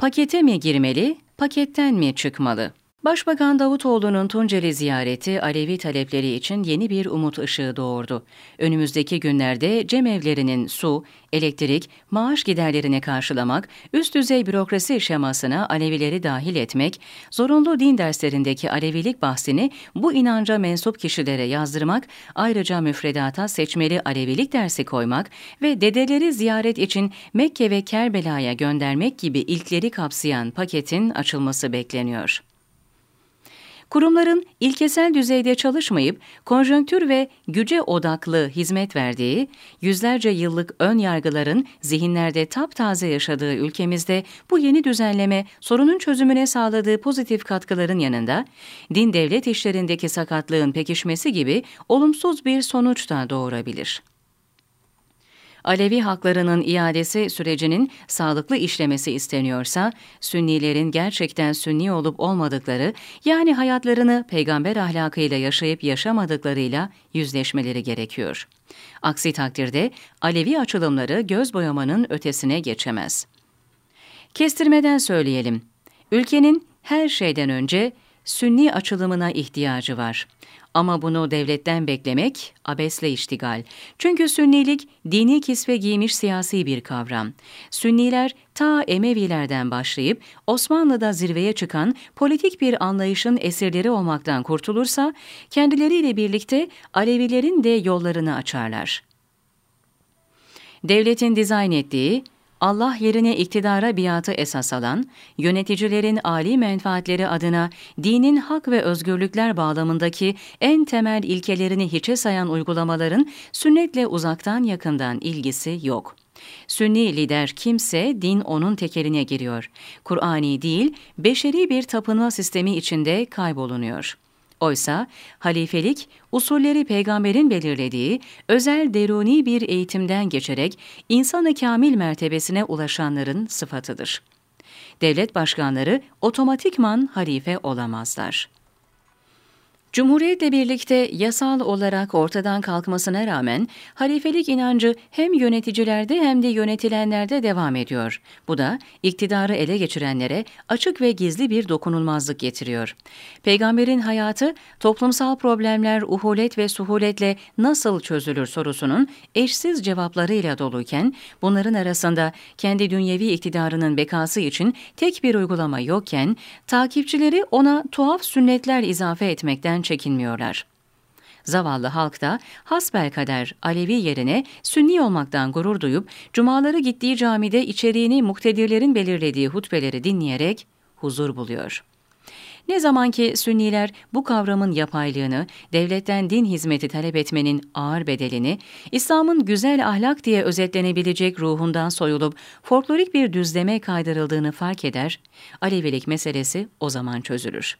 Pakete mi girmeli, paketten mi çıkmalı? Başbakan Davutoğlu'nun Tunceli ziyareti Alevi talepleri için yeni bir umut ışığı doğurdu. Önümüzdeki günlerde cemevlerinin su, elektrik, maaş giderlerini karşılamak, üst düzey bürokrasi şemasına Alevileri dahil etmek, zorunlu din derslerindeki Alevilik bahsini bu inanca mensup kişilere yazdırmak, ayrıca müfredata seçmeli Alevilik dersi koymak ve dedeleri ziyaret için Mekke ve Kerbela'ya göndermek gibi ilkleri kapsayan paketin açılması bekleniyor. Kurumların ilkesel düzeyde çalışmayıp konjonktür ve güce odaklı hizmet verdiği, yüzlerce yıllık ön yargıların zihinlerde taptaze yaşadığı ülkemizde bu yeni düzenleme sorunun çözümüne sağladığı pozitif katkıların yanında din devlet işlerindeki sakatlığın pekişmesi gibi olumsuz bir sonuç da doğurabilir. Alevi haklarının iadesi sürecinin sağlıklı işlemesi isteniyorsa, Sünnilerin gerçekten Sünni olup olmadıkları, yani hayatlarını peygamber ahlakıyla yaşayıp yaşamadıklarıyla yüzleşmeleri gerekiyor. Aksi takdirde Alevi açılımları göz boyamanın ötesine geçemez. Kestirmeden söyleyelim. Ülkenin her şeyden önce Sünni açılımına ihtiyacı var. Ama bunu devletten beklemek abesle iştigal. Çünkü Sünnilik dini kisve giymiş siyasi bir kavram. Sünniler ta Emevilerden başlayıp Osmanlı'da zirveye çıkan politik bir anlayışın esirleri olmaktan kurtulursa kendileriyle birlikte Alevilerin de yollarını açarlar. Devletin dizayn ettiği Allah yerine iktidara biatı esas alan, yöneticilerin âli menfaatleri adına dinin hak ve özgürlükler bağlamındaki en temel ilkelerini hiçe sayan uygulamaların sünnetle uzaktan yakından ilgisi yok. Sünni lider kimse din onun tekeline giriyor. Kur'ani değil, beşeri bir tapınma sistemi içinde kaybolunuyor.'' Oysa halifelik usulleri peygamberin belirlediği özel deruni bir eğitimden geçerek insanı kamil mertebesine ulaşanların sıfatıdır. Devlet başkanları otomatikman halife olamazlar. Cumhuriyetle birlikte yasal olarak ortadan kalkmasına rağmen halifelik inancı hem yöneticilerde hem de yönetilenlerde devam ediyor. Bu da iktidarı ele geçirenlere açık ve gizli bir dokunulmazlık getiriyor. Peygamberin hayatı toplumsal problemler uhulet ve suhuletle nasıl çözülür sorusunun eşsiz cevaplarıyla doluyken bunların arasında kendi dünyevi iktidarının bekası için tek bir uygulama yokken takipçileri ona tuhaf sünnetler izafe etmekten etmekten çekinmiyorlar. Zavallı halk da hasbelkader Alevi yerine Sünni olmaktan gurur duyup cumaları gittiği camide içeriğini muktedirlerin belirlediği hutbeleri dinleyerek huzur buluyor. Ne zaman ki Sünniler bu kavramın yapaylığını, devletten din hizmeti talep etmenin ağır bedelini, İslam'ın güzel ahlak diye özetlenebilecek ruhundan soyulup folklorik bir düzleme kaydırıldığını fark eder, Alevilik meselesi o zaman çözülür.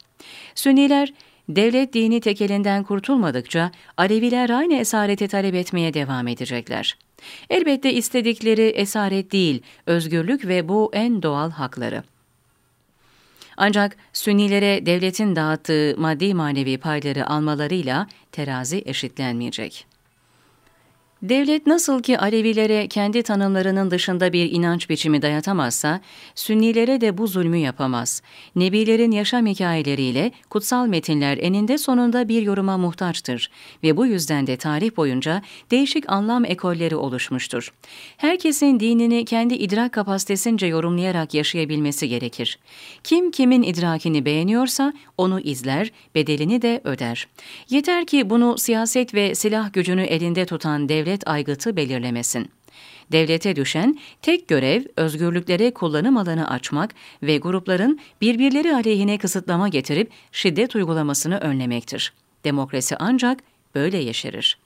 Sünniler, Devlet dini tekelinden kurtulmadıkça Aleviler aynı esareti talep etmeye devam edecekler. Elbette istedikleri esaret değil, özgürlük ve bu en doğal hakları. Ancak Sünnilere devletin dağıttığı maddi manevi payları almalarıyla terazi eşitlenmeyecek. Devlet nasıl ki Alevilere kendi tanımlarının dışında bir inanç biçimi dayatamazsa, Sünnilere de bu zulmü yapamaz. Nebilerin yaşam hikayeleriyle kutsal metinler eninde sonunda bir yoruma muhtaçtır ve bu yüzden de tarih boyunca değişik anlam ekolleri oluşmuştur. Herkesin dinini kendi idrak kapasitesince yorumlayarak yaşayabilmesi gerekir. Kim kimin idrakini beğeniyorsa onu izler, bedelini de öder. Yeter ki bunu siyaset ve silah gücünü elinde tutan devlet devlet aygıtı belirlemesin. Devlete düşen tek görev özgürlüklere kullanım alanı açmak ve grupların birbirleri aleyhine kısıtlama getirip şiddet uygulamasını önlemektir. Demokrasi ancak böyle yeşerir.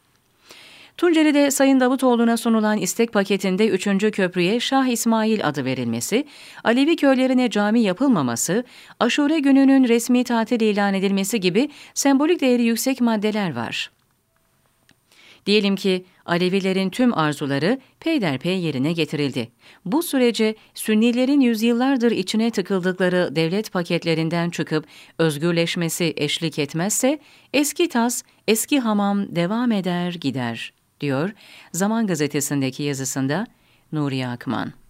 Tunceli'de Sayın Davutoğlu'na sunulan istek paketinde 3. köprüye Şah İsmail adı verilmesi, Alevi köylerine cami yapılmaması, aşure gününün resmi tatil ilan edilmesi gibi sembolik değeri yüksek maddeler var. Diyelim ki Alevilerin tüm arzuları peyderpey yerine getirildi. Bu sürece Sünnilerin yüzyıllardır içine tıkıldıkları devlet paketlerinden çıkıp özgürleşmesi eşlik etmezse eski tas, eski hamam devam eder gider, diyor Zaman Gazetesi'ndeki yazısında Nuri Akman.